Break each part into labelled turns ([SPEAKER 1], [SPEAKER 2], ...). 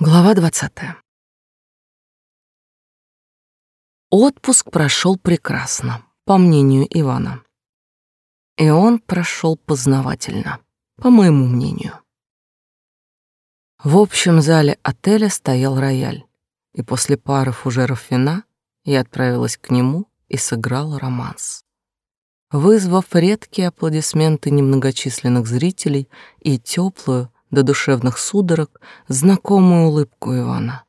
[SPEAKER 1] Глава двадцатая. Отпуск прошел прекрасно, по мнению Ивана. И он прошел познавательно, по моему мнению. В общем зале отеля стоял рояль, и после пары фужеров вина я отправилась к нему и сыграла романс. Вызвав редкие аплодисменты немногочисленных зрителей и теплую, до душевных судорог знакомую улыбку Ивана.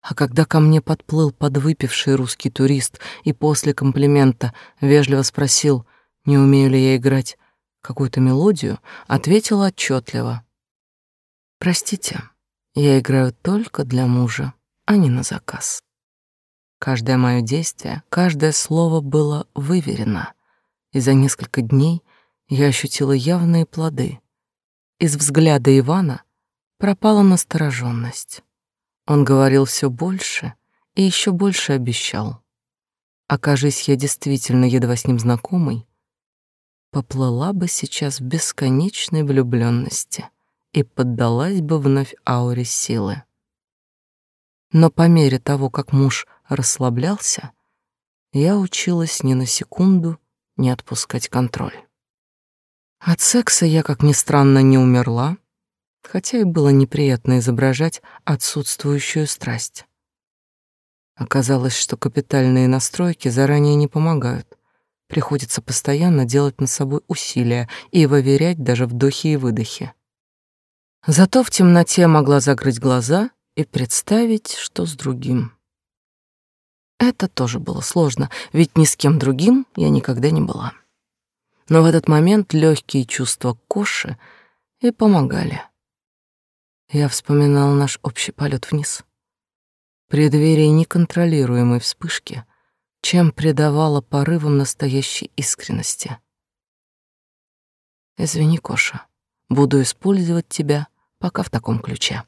[SPEAKER 1] А когда ко мне подплыл подвыпивший русский турист и после комплимента вежливо спросил, не умею ли я играть какую-то мелодию, ответила отчетливо. «Простите, я играю только для мужа, а не на заказ». Каждое мое действие, каждое слово было выверено, и за несколько дней я ощутила явные плоды — из взгляда Ивана пропала настороженность. Он говорил все больше и еще больше обещал. Окажись я действительно едва с ним знакомой, поплыла бы сейчас в бесконечной влюбленности и поддалась бы вновь ауре силы. Но по мере того, как муж расслаблялся, я училась ни на секунду не отпускать контроль. От секса я, как ни странно, не умерла, хотя и было неприятно изображать отсутствующую страсть. Оказалось, что капитальные настройки заранее не помогают. Приходится постоянно делать над собой усилия и выверять даже вдохи и выдохи. Зато в темноте могла закрыть глаза и представить, что с другим. Это тоже было сложно, ведь ни с кем другим я никогда не была. Но в этот момент легкие чувства Коши и помогали. Я вспоминал наш общий полет вниз. Преддверие неконтролируемой вспышки, чем придавало порывам настоящей искренности. Извини, Коша, буду использовать тебя пока в таком ключе.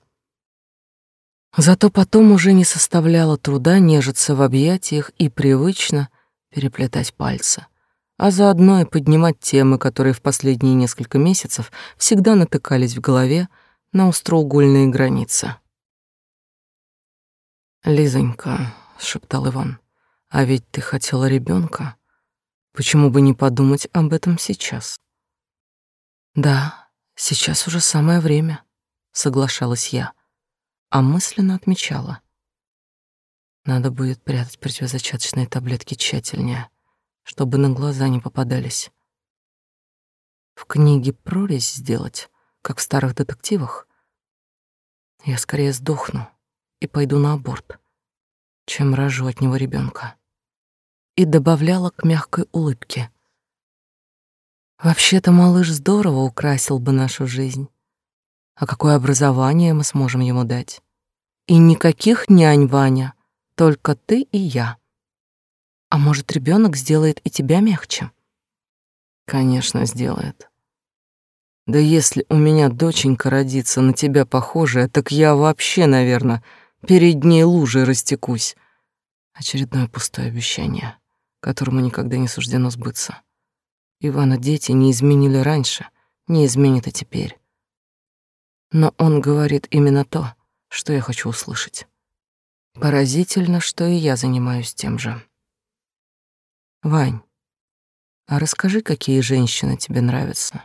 [SPEAKER 1] Зато потом уже не составляло труда нежиться в объятиях и привычно переплетать пальцы а заодно и поднимать темы, которые в последние несколько месяцев всегда натыкались в голове на остроугольные границы. «Лизонька», — шептал Иван, — «а ведь ты хотела ребенка. Почему бы не подумать об этом сейчас?» «Да, сейчас уже самое время», — соглашалась я, а мысленно отмечала. «Надо будет прятать противозачаточные таблетки тщательнее» чтобы на глаза не попадались. В книге прорезь сделать, как в старых детективах. Я скорее сдохну и пойду на аборт, чем рожу от него ребенка. И добавляла к мягкой улыбке. Вообще-то малыш здорово украсил бы нашу жизнь. А какое образование мы сможем ему дать? И никаких нянь, Ваня, только ты и я. А может, ребенок сделает и тебя мягче? Конечно, сделает. Да если у меня доченька родится на тебя похожая, так я вообще, наверное, перед ней лужей растекусь. Очередное пустое обещание, которому никогда не суждено сбыться. Ивана дети не изменили раньше, не изменят и теперь. Но он говорит именно то, что я хочу услышать. Поразительно, что и я занимаюсь тем же. Вань, а расскажи, какие женщины тебе нравятся?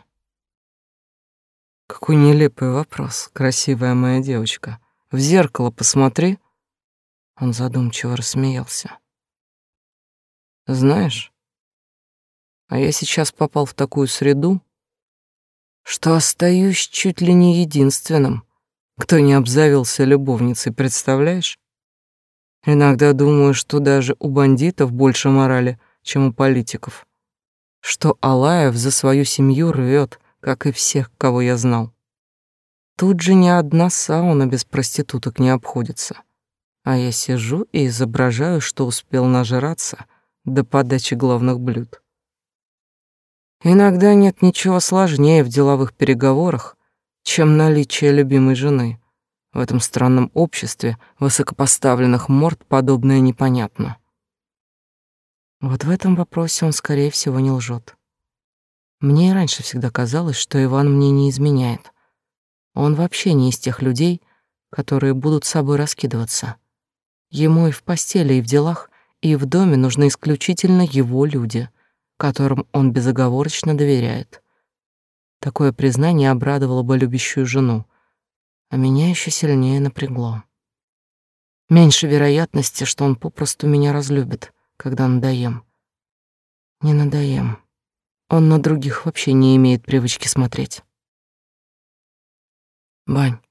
[SPEAKER 1] Какой нелепый вопрос, красивая моя девочка. В зеркало посмотри. Он задумчиво рассмеялся. Знаешь, а я сейчас попал в такую среду, что остаюсь чуть ли не единственным, кто не обзавелся любовницей, представляешь? Иногда думаю, что даже у бандитов больше морали — чем у политиков. Что Алаев за свою семью рвет, как и всех, кого я знал. Тут же ни одна сауна без проституток не обходится. А я сижу и изображаю, что успел нажраться до подачи главных блюд. Иногда нет ничего сложнее в деловых переговорах, чем наличие любимой жены. В этом странном обществе высокопоставленных морд подобное непонятно. Вот в этом вопросе он, скорее всего, не лжет. Мне и раньше всегда казалось, что Иван мне не изменяет. Он вообще не из тех людей, которые будут собой раскидываться. Ему и в постели, и в делах, и в доме нужны исключительно его люди, которым он безоговорочно доверяет. Такое признание обрадовало бы любящую жену, а меня еще сильнее напрягло. Меньше вероятности, что он попросту меня разлюбит, когда надоем. Не надоем. Он на других вообще не имеет привычки смотреть. Бань,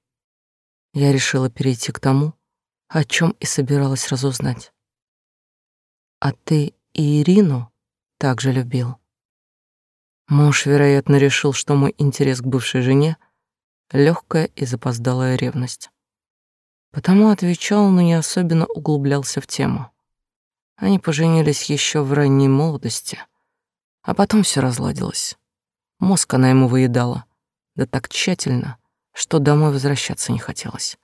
[SPEAKER 1] я решила перейти к тому, о чем и собиралась разузнать. А ты и Ирину также любил? Муж, вероятно, решил, что мой интерес к бывшей жене — легкая и запоздалая ревность. Потому отвечал, но не особенно углублялся в тему. Они поженились еще в ранней молодости, а потом все разладилось. Мозг она ему выедала, да так тщательно, что домой возвращаться не хотелось.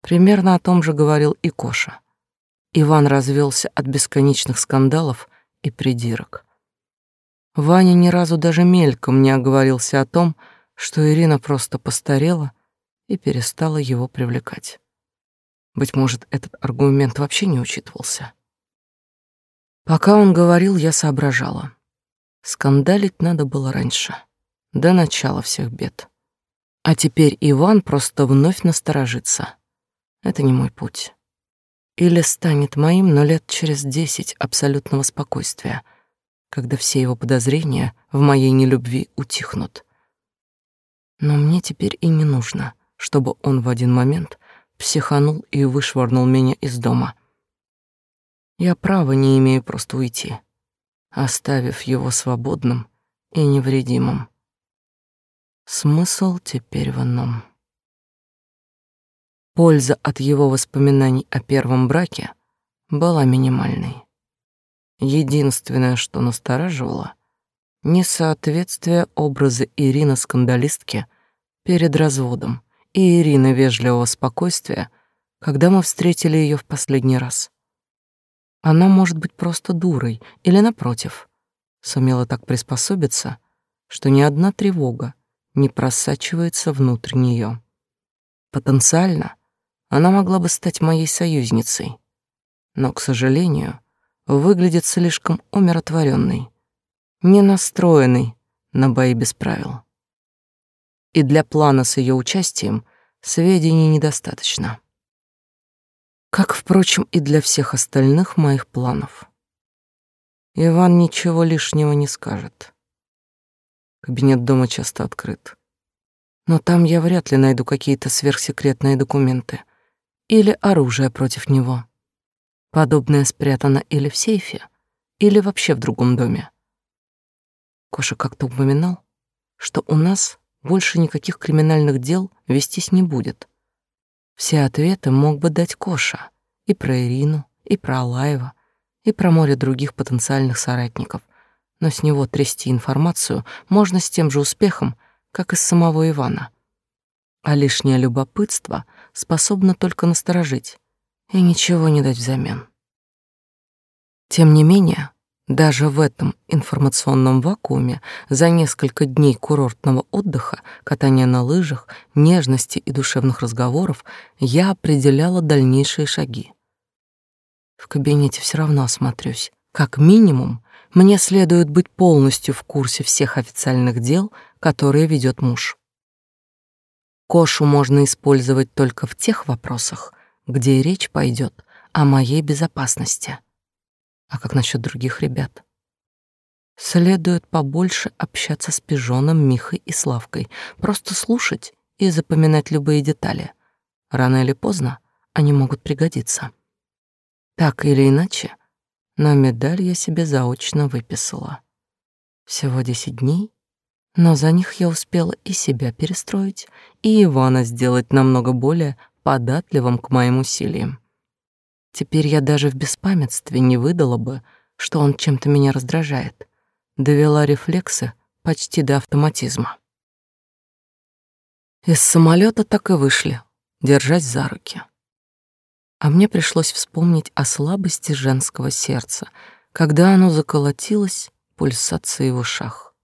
[SPEAKER 1] Примерно о том же говорил и Коша. Иван развелся от бесконечных скандалов и придирок. Ваня ни разу даже мельком не оговорился о том, что Ирина просто постарела и перестала его привлекать. Быть может, этот аргумент вообще не учитывался. Пока он говорил, я соображала. Скандалить надо было раньше, до начала всех бед. А теперь Иван просто вновь насторожится. Это не мой путь. Или станет моим, но лет через десять абсолютного спокойствия, когда все его подозрения в моей нелюбви утихнут. Но мне теперь и не нужно, чтобы он в один момент психанул и вышвырнул меня из дома. Я права не имею просто уйти, оставив его свободным и невредимым. Смысл теперь в одном. Польза от его воспоминаний о первом браке была минимальной. Единственное, что настораживало, несоответствие образа Ирины скандалистки перед разводом и Ирины вежливого спокойствия, когда мы встретили ее в последний раз. Она может быть просто дурой или, напротив, сумела так приспособиться, что ни одна тревога не просачивается внутрь нее. Потенциально она могла бы стать моей союзницей, но, к сожалению, выглядит слишком умиротворенной, не настроенной на бои без правил. И для плана с ее участием сведений недостаточно. Как, впрочем, и для всех остальных моих планов. Иван ничего лишнего не скажет. Кабинет дома часто открыт. Но там я вряд ли найду какие-то сверхсекретные документы или оружие против него. Подобное спрятано или в сейфе, или вообще в другом доме. Коша как-то упоминал, что у нас больше никаких криминальных дел вестись не будет. Все ответы мог бы дать Коша и про Ирину, и про Алаева, и про море других потенциальных соратников — но с него трясти информацию можно с тем же успехом, как и с самого Ивана. А лишнее любопытство способно только насторожить и ничего не дать взамен. Тем не менее, даже в этом информационном вакууме за несколько дней курортного отдыха, катания на лыжах, нежности и душевных разговоров я определяла дальнейшие шаги. В кабинете все равно осмотрюсь, как минимум мне следует быть полностью в курсе всех официальных дел, которые ведет муж. Кошу можно использовать только в тех вопросах, где речь пойдет о моей безопасности. А как насчет других ребят? Следует побольше общаться с Пижоном, Михой и Славкой, просто слушать и запоминать любые детали. Рано или поздно они могут пригодиться. Так или иначе, но медаль я себе заочно выписала. Всего десять дней, но за них я успела и себя перестроить, и Ивана сделать намного более податливым к моим усилиям. Теперь я даже в беспамятстве не выдала бы, что он чем-то меня раздражает. Довела рефлексы почти до автоматизма. Из самолета так и вышли, держась за руки а мне пришлось вспомнить о слабости женского сердца, когда оно заколотилось пульсацией в ушах.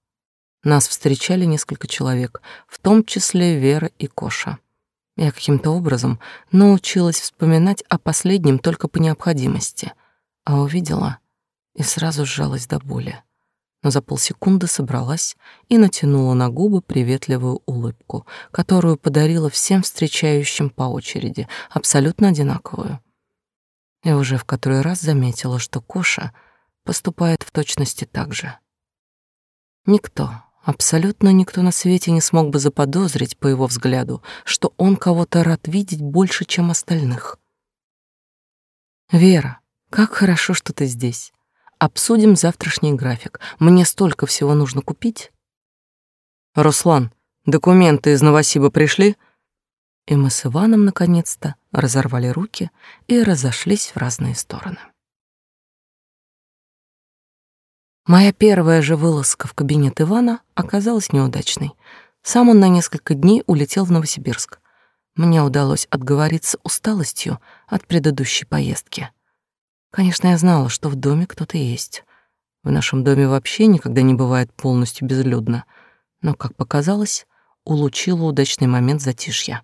[SPEAKER 1] Нас встречали несколько человек, в том числе Вера и Коша. Я каким-то образом научилась вспоминать о последнем только по необходимости, а увидела и сразу сжалась до боли. Но за полсекунды собралась и натянула на губы приветливую улыбку, которую подарила всем встречающим по очереди, абсолютно одинаковую. И уже в который раз заметила, что Коша поступает в точности так же. Никто, Абсолютно никто на свете не смог бы заподозрить по его взгляду, что он кого-то рад видеть больше, чем остальных. «Вера, как хорошо, что ты здесь. Обсудим завтрашний график. Мне столько всего нужно купить». «Руслан, документы из Новосиба пришли?» И мы с Иваном наконец-то разорвали руки и разошлись в разные стороны. Моя первая же вылазка в кабинет Ивана оказалась неудачной. Сам он на несколько дней улетел в Новосибирск. Мне удалось отговориться усталостью от предыдущей поездки. Конечно, я знала, что в доме кто-то есть. В нашем доме вообще никогда не бывает полностью безлюдно, но, как показалось, улучила удачный момент затишья.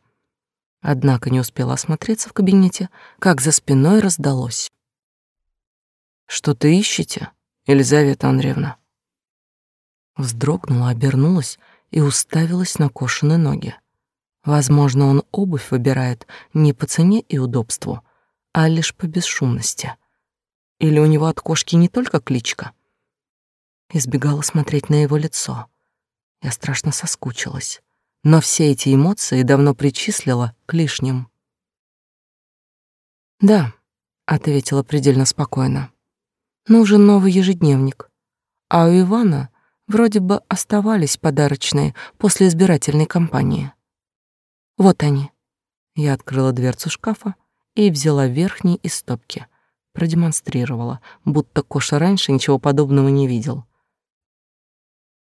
[SPEAKER 1] Однако не успела осмотреться в кабинете, как за спиной раздалось. «Что-то ищете?» Елизавета Андреевна. Вздрогнула, обернулась и уставилась на кошеные ноги. Возможно, он обувь выбирает не по цене и удобству, а лишь по бесшумности. Или у него от кошки не только кличка. Избегала смотреть на его лицо. Я страшно соскучилась, но все эти эмоции давно причислила к лишним. «Да», — ответила предельно спокойно. Нужен новый ежедневник. А у Ивана вроде бы оставались подарочные после избирательной кампании. Вот они. Я открыла дверцу шкафа и взяла верхний из стопки. Продемонстрировала, будто Коша раньше ничего подобного не видел.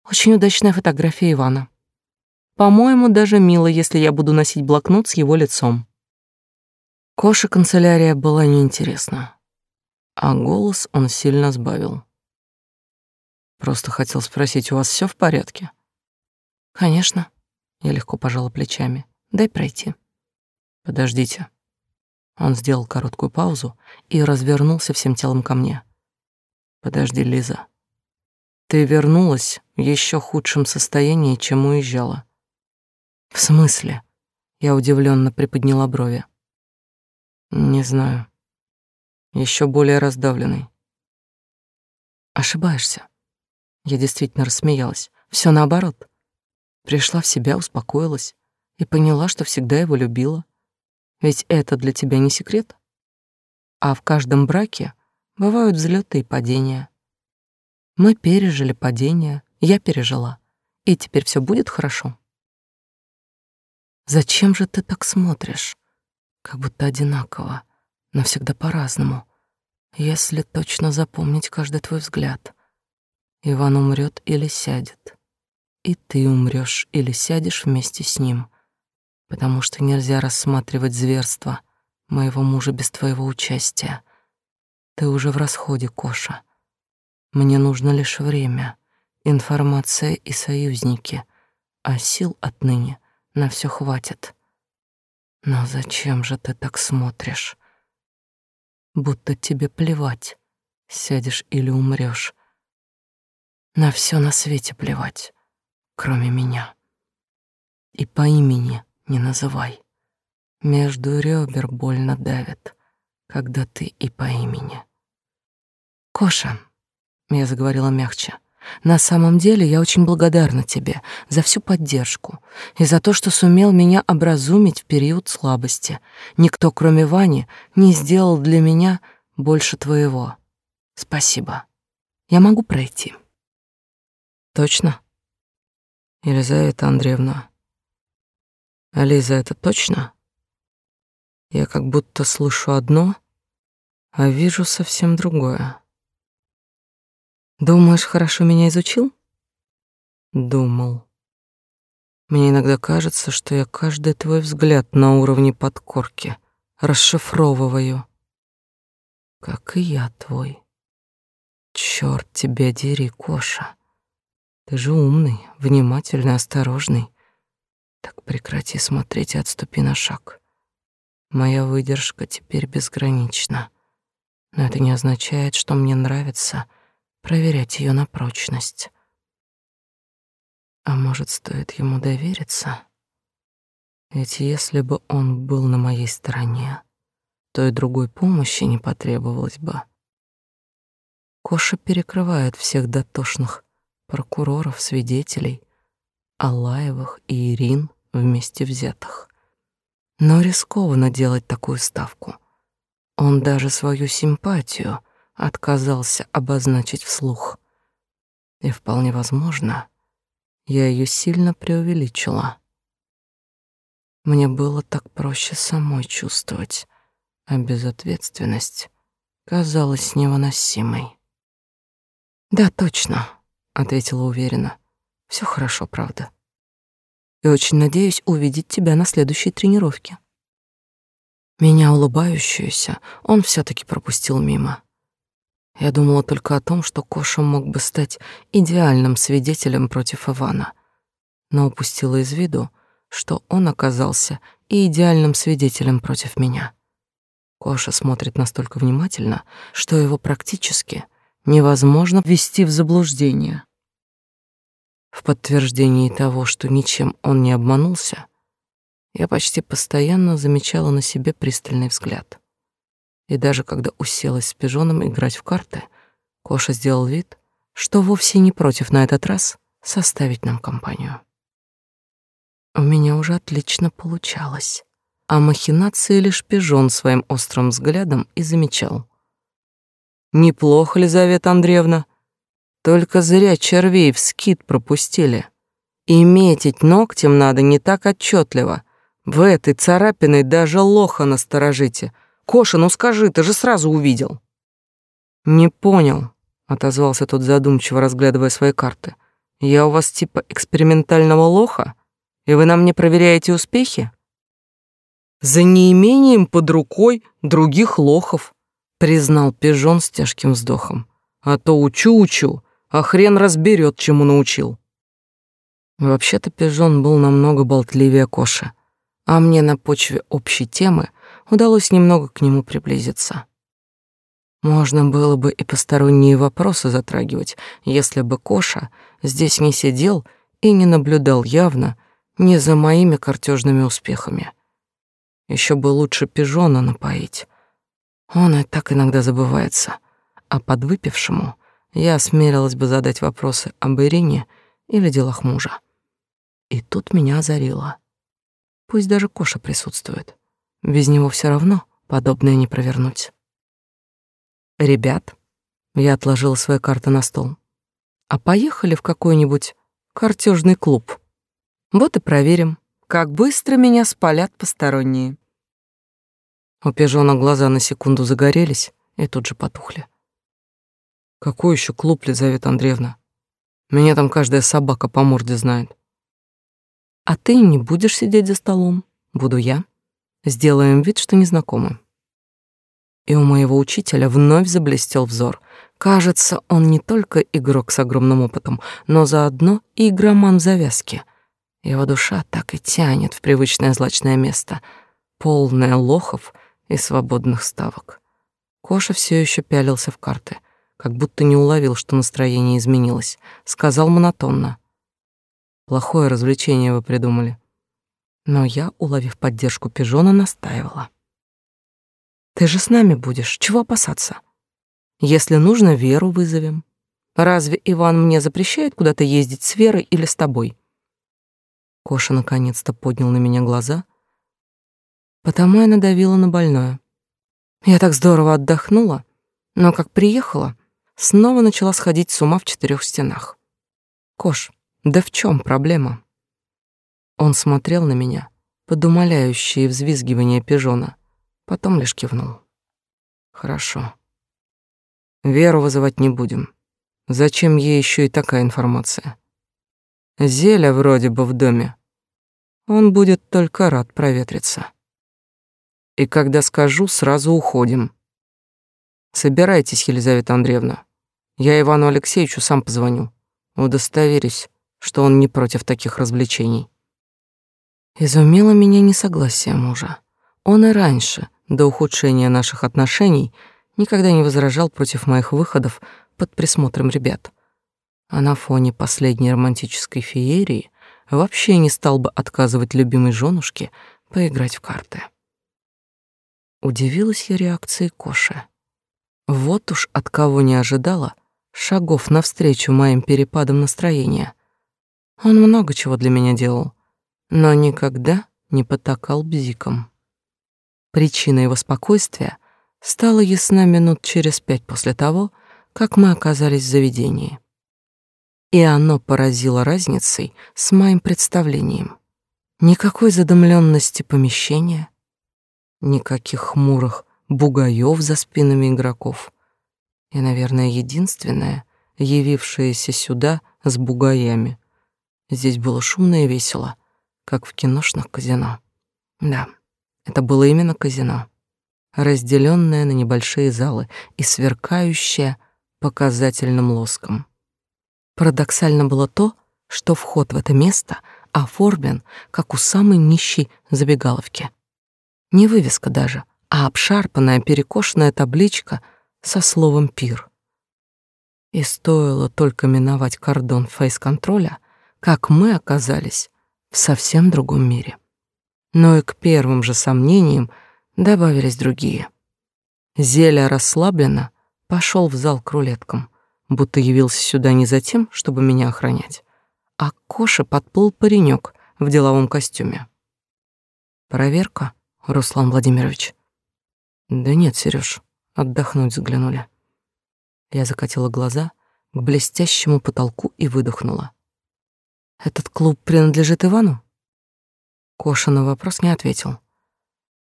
[SPEAKER 1] Очень удачная фотография Ивана. По-моему, даже мило, если я буду носить блокнот с его лицом. Коше канцелярия была неинтересна а голос он сильно сбавил. Просто хотел спросить, у вас все в порядке? Конечно. Я легко пожала плечами. Дай пройти. Подождите. Он сделал короткую паузу и развернулся всем телом ко мне. Подожди, Лиза. Ты вернулась в еще худшем состоянии, чем уезжала. В смысле? Я удивленно приподняла брови. Не знаю еще более раздавленный. Ошибаешься. Я действительно рассмеялась. Все наоборот. Пришла в себя, успокоилась и поняла, что всегда его любила. Ведь это для тебя не секрет. А в каждом браке бывают взлеты и падения. Мы пережили падение, я пережила, и теперь все будет хорошо. Зачем же ты так смотришь? Как будто одинаково но всегда по-разному. Если точно запомнить каждый твой взгляд, Иван умрет или сядет, и ты умрешь или сядешь вместе с ним, потому что нельзя рассматривать зверство моего мужа без твоего участия. Ты уже в расходе, Коша. Мне нужно лишь время, информация и союзники, а сил отныне на все хватит. Но зачем же ты так смотришь? Будто тебе плевать, сядешь или умрешь. На все на свете плевать, кроме меня. И по имени не называй. Между ребер больно давит, когда ты и по имени. Коша, я заговорила мягче, на самом деле я очень благодарна тебе за всю поддержку и за то, что сумел меня образумить в период слабости. Никто, кроме Вани, не сделал для меня больше твоего. Спасибо. Я могу пройти. Точно? Елизавета Андреевна. Ализа, это точно? Я как будто слышу одно, а вижу совсем другое. Думаешь, хорошо меня изучил? Думал. Мне иногда кажется, что я каждый твой взгляд на уровне подкорки расшифровываю. Как и я твой. Черт тебя дери, Коша. Ты же умный, внимательный, осторожный. Так прекрати смотреть и отступи на шаг. Моя выдержка теперь безгранична. Но это не означает, что мне нравится проверять ее на прочность. А может, стоит ему довериться? Ведь если бы он был на моей стороне, то и другой помощи не потребовалось бы. Коша перекрывает всех дотошных прокуроров, свидетелей, Алаевых и Ирин вместе взятых. Но рискованно делать такую ставку. Он даже свою симпатию отказался обозначить вслух. И вполне возможно, я ее сильно преувеличила. Мне было так проще самой чувствовать, а безответственность казалась невыносимой. «Да, точно», — ответила уверенно. Все хорошо, правда. И очень надеюсь увидеть тебя на следующей тренировке». Меня улыбающуюся он все таки пропустил мимо. Я думала только о том, что Коша мог бы стать идеальным свидетелем против Ивана, но упустила из виду, что он оказался и идеальным свидетелем против меня. Коша смотрит настолько внимательно, что его практически невозможно ввести в заблуждение. В подтверждении того, что ничем он не обманулся, я почти постоянно замечала на себе пристальный взгляд. И даже когда уселась с пижоном играть в карты, Коша сделал вид, что вовсе не против на этот раз составить нам компанию. У меня уже отлично получалось, а махинации лишь пижон своим острым взглядом и замечал. «Неплохо, Лизавета Андреевна. Только зря червей в скит пропустили. И метить ногтем надо не так отчетливо. В этой царапиной даже лоха насторожите. Коша, ну скажи, ты же сразу увидел». «Не понял», — отозвался тот задумчиво, разглядывая свои карты. «Я у вас типа экспериментального лоха?» И вы нам не проверяете успехи? За неимением под рукой других лохов, признал пижон с тяжким вздохом. А то учу-учу, а хрен разберет, чему научил. Вообще-то пижон был намного болтливее Коши, а мне на почве общей темы удалось немного к нему приблизиться. Можно было бы и посторонние вопросы затрагивать, если бы Коша здесь не сидел и не наблюдал явно, не за моими картежными успехами. Еще бы лучше пижона напоить. Он и так иногда забывается. А подвыпившему я осмелилась бы задать вопросы об Ирине или делах мужа. И тут меня озарило. Пусть даже Коша присутствует. Без него все равно подобное не провернуть. «Ребят», — я отложила свои карты на стол, «а поехали в какой-нибудь картежный клуб?» Вот и проверим, как быстро меня спалят посторонние. У пижона глаза на секунду загорелись и тут же потухли. Какой еще клуб, Лизавета Андреевна? Меня там каждая собака по морде знает. А ты не будешь сидеть за столом, буду я. Сделаем вид, что незнакомы. И у моего учителя вновь заблестел взор. Кажется, он не только игрок с огромным опытом, но заодно и игроман в завязке — его душа так и тянет в привычное злачное место, полное лохов и свободных ставок. Коша все еще пялился в карты, как будто не уловил, что настроение изменилось. Сказал монотонно. «Плохое развлечение вы придумали». Но я, уловив поддержку пижона, настаивала. «Ты же с нами будешь, чего опасаться? Если нужно, Веру вызовем. Разве Иван мне запрещает куда-то ездить с Верой или с тобой?» Коша наконец-то поднял на меня глаза, потому я надавила на больное. Я так здорово отдохнула, но как приехала, снова начала сходить с ума в четырех стенах. Кош, да в чем проблема? Он смотрел на меня под умоляющее взвизгивание пижона, потом лишь кивнул. Хорошо. Веру вызывать не будем. Зачем ей еще и такая информация? Зеля вроде бы в доме. Он будет только рад проветриться. И когда скажу, сразу уходим. Собирайтесь, Елизавета Андреевна. Я Ивану Алексеевичу сам позвоню. Удостоверюсь, что он не против таких развлечений. Изумило меня несогласие мужа. Он и раньше, до ухудшения наших отношений, никогда не возражал против моих выходов под присмотром ребят. А на фоне последней романтической феерии вообще не стал бы отказывать любимой женушке поиграть в карты. Удивилась я реакции Коши. Вот уж от кого не ожидала шагов навстречу моим перепадам настроения. Он много чего для меня делал, но никогда не потакал бзиком. Причина его спокойствия стала ясна минут через пять после того, как мы оказались в заведении. И оно поразило разницей с моим представлением. Никакой задымленности помещения, никаких хмурых бугаев за спинами игроков. И, наверное, единственное, явившееся сюда с бугаями. Здесь было шумно и весело, как в киношных казино. Да, это было именно казино, разделенное на небольшие залы и сверкающее показательным лоском. Парадоксально было то, что вход в это место оформлен, как у самой нищей забегаловки. Не вывеска даже, а обшарпанная перекошенная табличка со словом «пир». И стоило только миновать кордон фейс-контроля, как мы оказались в совсем другом мире. Но и к первым же сомнениям добавились другие. Зеля расслабленно пошел в зал к рулеткам, будто явился сюда не за тем, чтобы меня охранять, а к Коше подплыл паренек в деловом костюме. «Проверка, Руслан Владимирович?» Да нет, Серёж, отдохнуть заглянули. Я закатила глаза к блестящему потолку и выдохнула. Этот клуб принадлежит Ивану? Коша на вопрос не ответил.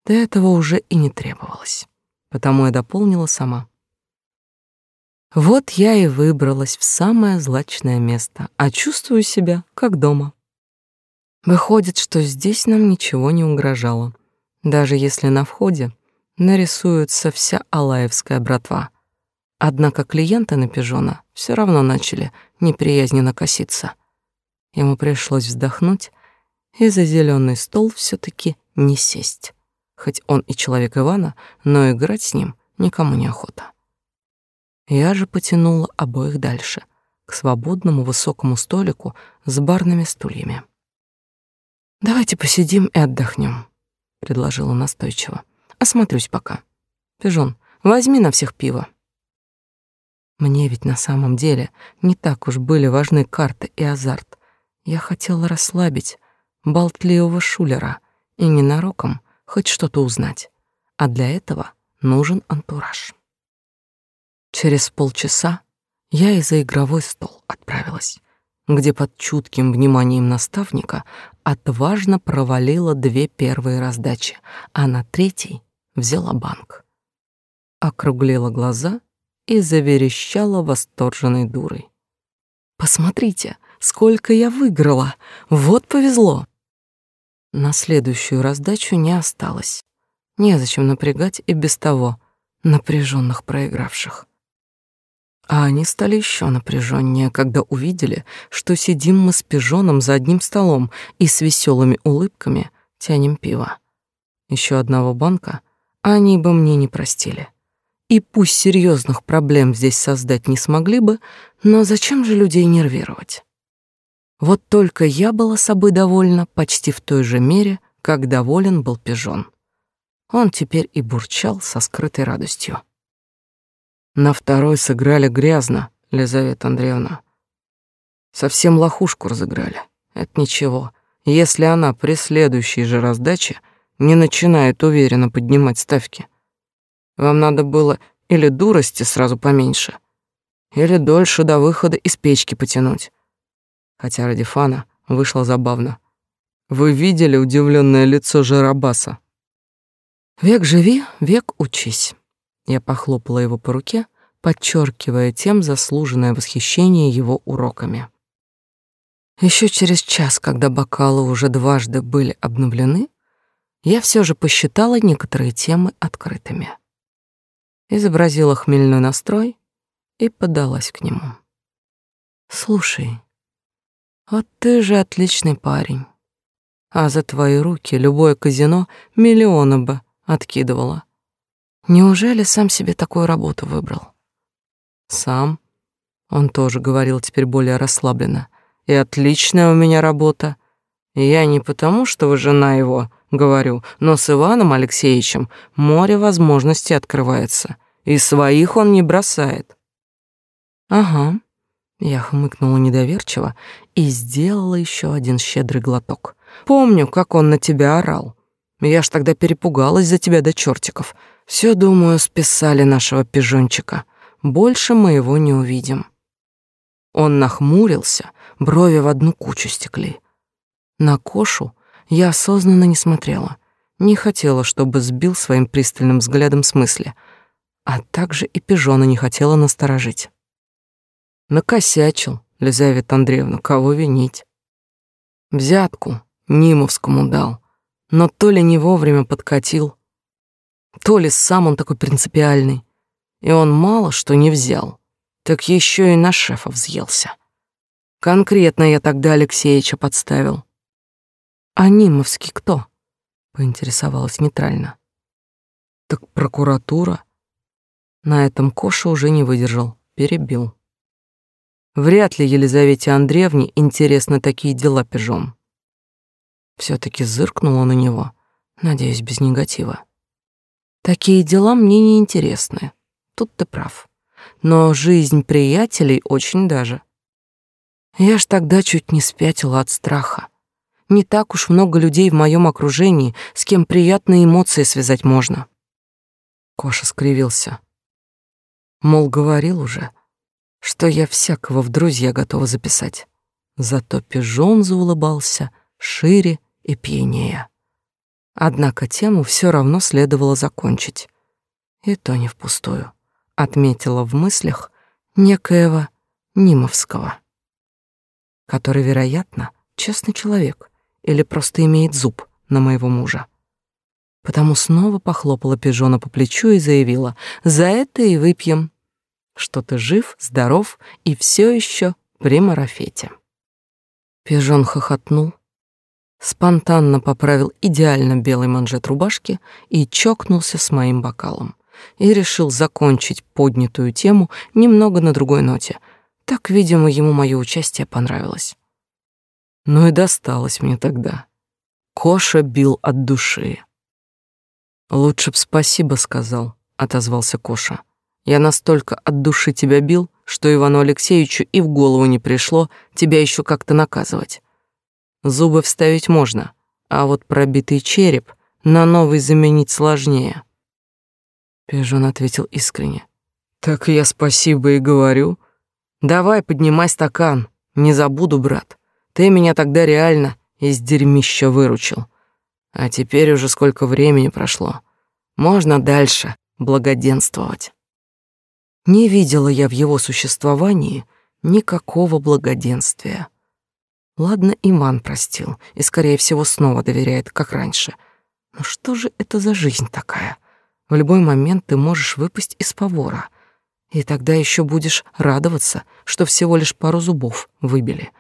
[SPEAKER 1] До этого уже и не требовалось, потому я дополнила сама. Вот я и выбралась в самое злачное место, а чувствую себя как дома. Выходит, что здесь нам ничего не угрожало, даже если на входе нарисуется вся Алаевская братва. Однако клиенты на пижона все равно начали неприязненно коситься. Ему пришлось вздохнуть и за зеленый стол все таки не сесть. Хоть он и человек Ивана, но играть с ним никому не охота. Я же потянула обоих дальше, к свободному высокому столику с барными стульями. «Давайте посидим и отдохнем», — предложила настойчиво. Осмотрюсь пока. Пижон, возьми на всех пиво. Мне ведь на самом деле не так уж были важны карты и азарт. Я хотела расслабить болтливого шулера и ненароком хоть что-то узнать. А для этого нужен антураж. Через полчаса я и за игровой стол отправилась, где под чутким вниманием наставника отважно провалила две первые раздачи, а на третьей взяла банк. Округлила глаза и заверещала восторженной дурой. «Посмотрите, сколько я выиграла! Вот повезло!» На следующую раздачу не осталось. Незачем напрягать и без того напряженных проигравших. А они стали еще напряженнее, когда увидели, что сидим мы с пижоном за одним столом и с веселыми улыбками тянем пиво. Еще одного банка они бы мне не простили. И пусть серьезных проблем здесь создать не смогли бы, но зачем же людей нервировать? Вот только я была собой довольна почти в той же мере, как доволен был пижон. Он теперь и бурчал со скрытой радостью. На второй сыграли грязно, Лизавета Андреевна. Совсем лохушку разыграли. Это ничего, если она при следующей же раздаче не начинает уверенно поднимать ставки. Вам надо было или дурости сразу поменьше, или дольше до выхода из печки потянуть. Хотя ради фана вышло забавно. Вы видели удивленное лицо Жарабаса? Век живи, век учись. Я похлопала его по руке, подчеркивая тем заслуженное восхищение его уроками. Еще через час, когда бокалы уже дважды были обновлены, я все же посчитала некоторые темы открытыми. Изобразила хмельной настрой и подалась к нему. «Слушай, вот ты же отличный парень. а за твои руки любое казино миллионы бы откидывало. Неужели сам себе такую работу выбрал? Сам. Он тоже говорил теперь более расслабленно. И отличная у меня работа. Я не потому, что вы жена его, говорю, но с Иваном Алексеевичем море возможностей открывается, и своих он не бросает. Ага. Я хмыкнула недоверчиво и сделала еще один щедрый глоток. Помню, как он на тебя орал. Я ж тогда перепугалась за тебя до чертиков. Все, думаю, списали нашего пижончика. Больше мы его не увидим. Он нахмурился, брови в одну кучу стекли. На Кошу я осознанно не смотрела. Не хотела, чтобы сбил своим пристальным взглядом с мысли, а также и пижона не хотела насторожить. Накосячил, Лизавета Андреевна, кого винить? Взятку Нимовскому дал, но то ли не вовремя подкатил, то ли сам он такой принципиальный, и он мало что не взял, так еще и на шефа взъелся. Конкретно я тогда Алексеича подставил. А Нимовский кто? Поинтересовалась нейтрально. Так прокуратура. На этом Коша уже не выдержал, перебил. Вряд ли Елизавете Андреевне интересны такие дела пижом. все таки зыркнула на него, надеюсь, без негатива. Такие дела мне не интересны. Тут ты прав. Но жизнь приятелей очень даже. Я ж тогда чуть не спятила от страха. Не так уж много людей в моем окружении, с кем приятные эмоции связать можно. Коша скривился. Мол, говорил уже, что я всякого в друзья готова записать. Зато пижон заулыбался шире и пьянее. Однако тему все равно следовало закончить. И то не впустую. Отметила в мыслях некоего Нимовского, который, вероятно, честный человек или просто имеет зуб на моего мужа. Потому снова похлопала пижона по плечу и заявила, «За это и выпьем» что ты жив, здоров и все еще при марафете. Пижон хохотнул, спонтанно поправил идеально белый манжет рубашки и чокнулся с моим бокалом. И решил закончить поднятую тему немного на другой ноте. Так, видимо, ему мое участие понравилось. Ну и досталось мне тогда. Коша бил от души. «Лучше б спасибо сказал», — отозвался Коша. Я настолько от души тебя бил, что Ивану Алексеевичу и в голову не пришло тебя еще как-то наказывать. Зубы вставить можно, а вот пробитый череп на новый заменить сложнее. Пижон ответил искренне. Так я спасибо и говорю. Давай, поднимай стакан. Не забуду, брат. Ты меня тогда реально из дерьмища выручил. А теперь уже сколько времени прошло. Можно дальше благоденствовать. Не видела я в его существовании никакого благоденствия. Ладно, Иман простил и, скорее всего, снова доверяет, как раньше. Но что же это за жизнь такая? В любой момент ты можешь выпасть из повора, и тогда еще будешь радоваться, что всего лишь пару зубов выбили.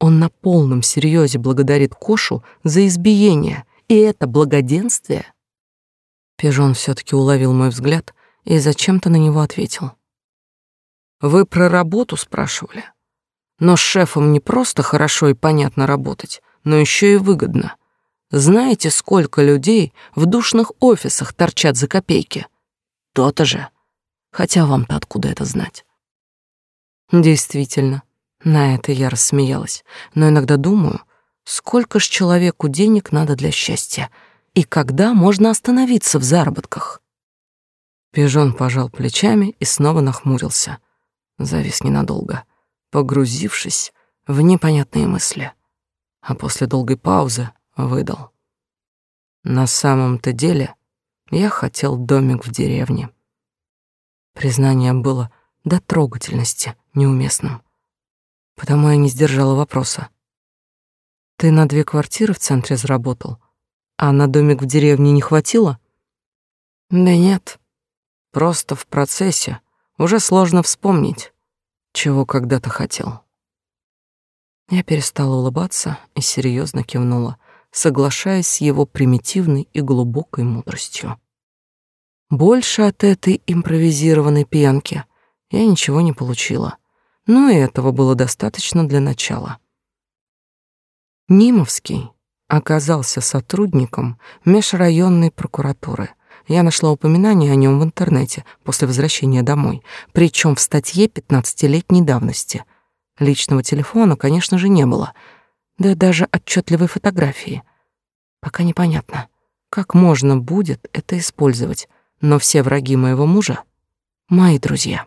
[SPEAKER 1] Он на полном серьезе благодарит Кошу за избиение, и это благоденствие. Пижон все таки уловил мой взгляд — и зачем-то на него ответил. «Вы про работу спрашивали? Но с шефом не просто хорошо и понятно работать, но еще и выгодно. Знаете, сколько людей в душных офисах торчат за копейки? То-то же. Хотя вам-то откуда это знать?» Действительно, на это я рассмеялась, но иногда думаю, сколько ж человеку денег надо для счастья, и когда можно остановиться в заработках. Пижон пожал плечами и снова нахмурился. Завис ненадолго, погрузившись в непонятные мысли. А после долгой паузы выдал. На самом-то деле я хотел домик в деревне. Признание было до трогательности неуместным. Потому я не сдержала вопроса. Ты на две квартиры в центре заработал, а на домик в деревне не хватило? Да нет, Просто в процессе уже сложно вспомнить, чего когда-то хотел. Я перестала улыбаться и серьезно кивнула, соглашаясь с его примитивной и глубокой мудростью. Больше от этой импровизированной пьянки я ничего не получила, но и этого было достаточно для начала. Нимовский оказался сотрудником межрайонной прокуратуры. Я нашла упоминание о нем в интернете после возвращения домой, причем в статье 15-летней давности. Личного телефона, конечно же, не было, да даже отчетливой фотографии. Пока непонятно, как можно будет это использовать, но все враги моего мужа — мои друзья.